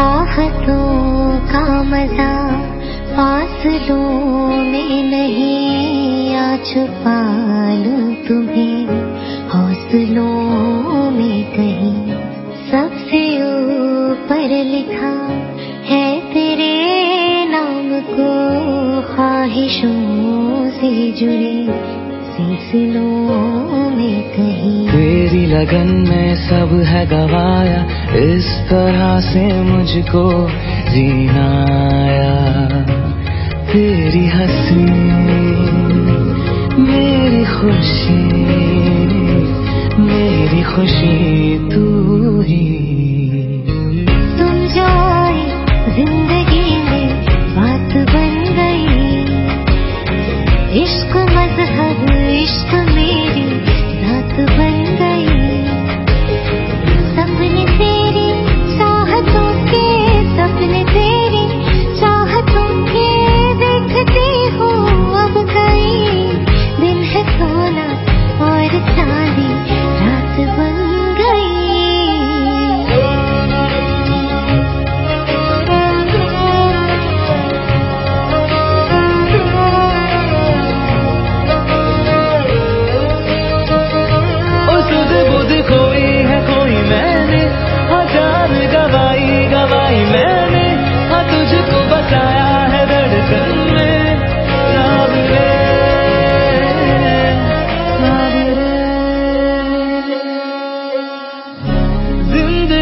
چاہتوں کا مزہ فاصلوں میں نہیں آ چھپا لوں تمہیں حوصلوں میں کہیں سب سے اوپر لکھا ہے تیرے نام کو خواہشوں سے جڑے سلسلوں میں کہیں تیری لگن میں سب ہے گوایا، اس طرح سے مجھ کو جینا آیا تیری ہنسی، میری خوشی میری خوشی تو ہی۔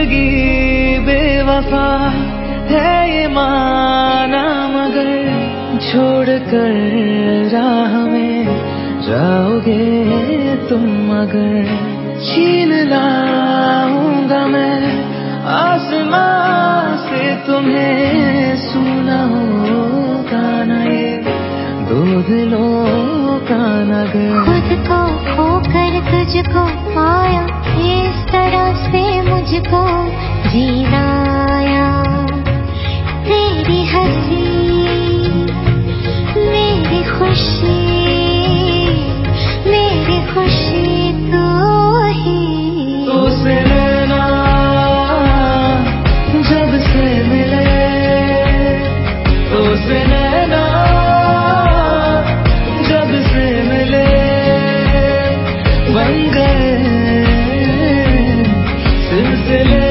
زندگی بے وفا ہے یہ مانا، مگر چھوڑ کر راہ میں جاؤ گے تم مگر چھین لاؤں گا میں آسمان سے تمہیں delay.